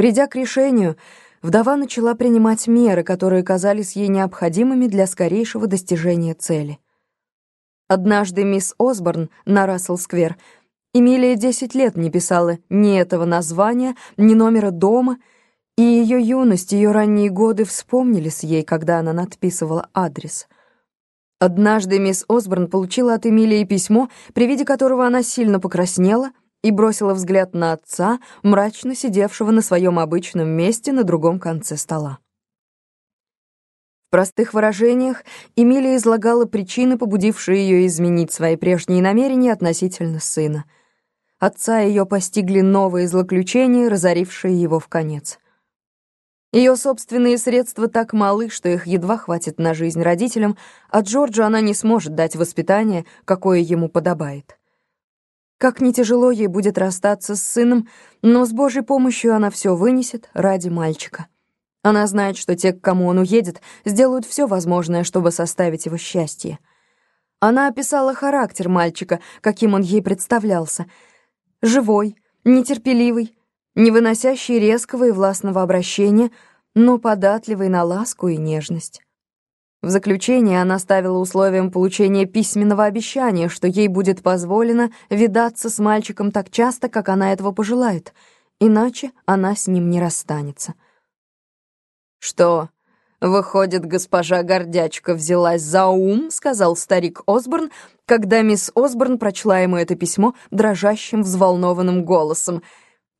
Придя к решению, вдова начала принимать меры, которые казались ей необходимыми для скорейшего достижения цели. Однажды мисс Осборн на Рассел-сквер Эмилия десять лет не писала ни этого названия, ни номера дома, и ее юность, ее ранние годы вспомнились ей, когда она надписывала адрес. Однажды мисс Осборн получила от Эмилии письмо, при виде которого она сильно покраснела и бросила взгляд на отца, мрачно сидевшего на своем обычном месте на другом конце стола. В простых выражениях Эмилия излагала причины, побудившие ее изменить свои прежние намерения относительно сына. Отца ее постигли новые злоключения, разорившие его в конец. Ее собственные средства так малы, что их едва хватит на жизнь родителям, а Джорджу она не сможет дать воспитание, какое ему подобает. Как не тяжело ей будет расстаться с сыном, но с Божьей помощью она все вынесет ради мальчика. Она знает, что те, к кому он уедет, сделают все возможное, чтобы составить его счастье. Она описала характер мальчика, каким он ей представлялся. Живой, нетерпеливый, не выносящий резкого и властного обращения, но податливый на ласку и нежность. В заключение она ставила условием получения письменного обещания, что ей будет позволено видаться с мальчиком так часто, как она этого пожелает, иначе она с ним не расстанется. «Что, выходит, госпожа Гордячка взялась за ум?» — сказал старик Осборн, когда мисс Осборн прочла ему это письмо дрожащим, взволнованным голосом —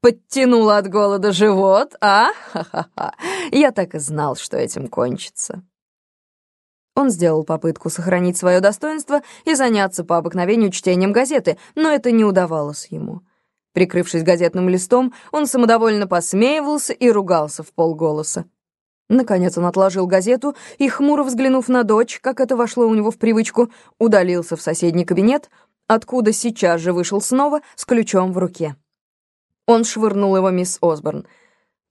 Подтянула от голода живот, а? Ха-ха-ха. Я так и знал, что этим кончится. Он сделал попытку сохранить свое достоинство и заняться по обыкновению чтением газеты, но это не удавалось ему. Прикрывшись газетным листом, он самодовольно посмеивался и ругался в полголоса. Наконец он отложил газету и, хмуро взглянув на дочь, как это вошло у него в привычку, удалился в соседний кабинет, откуда сейчас же вышел снова с ключом в руке. Он швырнул его мисс Осборн.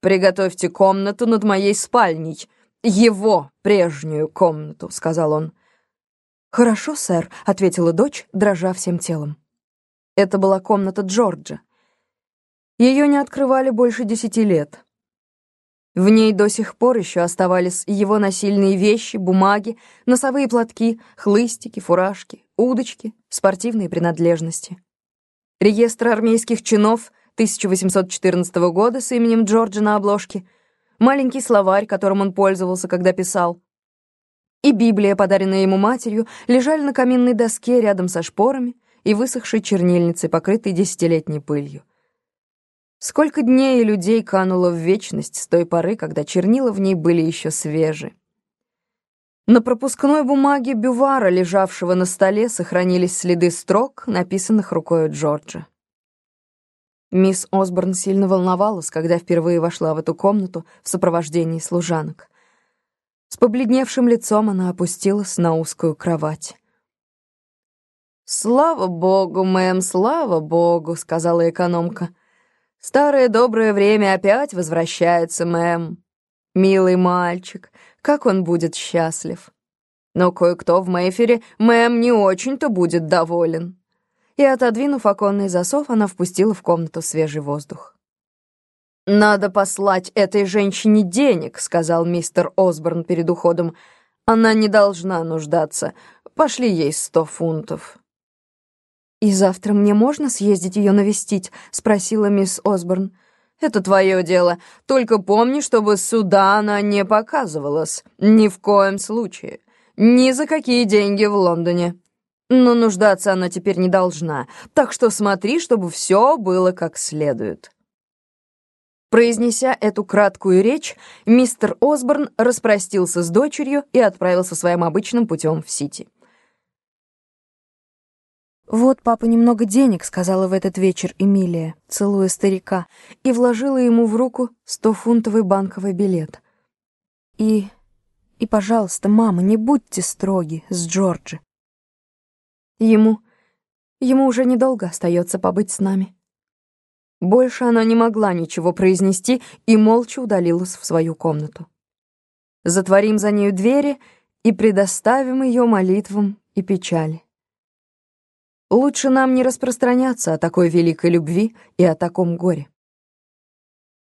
«Приготовьте комнату над моей спальней. Его прежнюю комнату», — сказал он. «Хорошо, сэр», — ответила дочь, дрожа всем телом. Это была комната Джорджа. Ее не открывали больше десяти лет. В ней до сих пор еще оставались его насильные вещи, бумаги, носовые платки, хлыстики, фуражки, удочки, спортивные принадлежности. Реестр армейских чинов 1814 года с именем Джорджа на обложке, маленький словарь, которым он пользовался, когда писал, и Библия, подаренная ему матерью, лежали на каминной доске рядом со шпорами и высохшей чернильницей, покрытой десятилетней пылью. Сколько дней и людей кануло в вечность с той поры, когда чернила в ней были еще свежи. На пропускной бумаге бювара, лежавшего на столе, сохранились следы строк, написанных рукой Джорджа. Мисс Осборн сильно волновалась, когда впервые вошла в эту комнату в сопровождении служанок. С побледневшим лицом она опустилась на узкую кровать. «Слава богу, мэм, слава богу», — сказала экономка. «Старое доброе время опять возвращается, мэм. Милый мальчик, как он будет счастлив. Но кое-кто в Мэйфере, мэм, не очень-то будет доволен» и, отодвинув оконный засов, она впустила в комнату свежий воздух. «Надо послать этой женщине денег», — сказал мистер Осборн перед уходом. «Она не должна нуждаться. Пошли ей сто фунтов». «И завтра мне можно съездить ее навестить?» — спросила мисс Осборн. «Это твое дело. Только помни, чтобы сюда она не показывалась. Ни в коем случае. Ни за какие деньги в Лондоне». Но нуждаться она теперь не должна, так что смотри, чтобы все было как следует». Произнеся эту краткую речь, мистер Осборн распростился с дочерью и отправился своим обычным путем в Сити. «Вот папа немного денег», — сказала в этот вечер Эмилия, целуя старика, и вложила ему в руку стофунтовый банковый билет. «И... и, пожалуйста, мама, не будьте строги с Джорджи». Ему... ему уже недолго остается побыть с нами. Больше она не могла ничего произнести и молча удалилась в свою комнату. Затворим за нею двери и предоставим ее молитвам и печали. Лучше нам не распространяться о такой великой любви и о таком горе.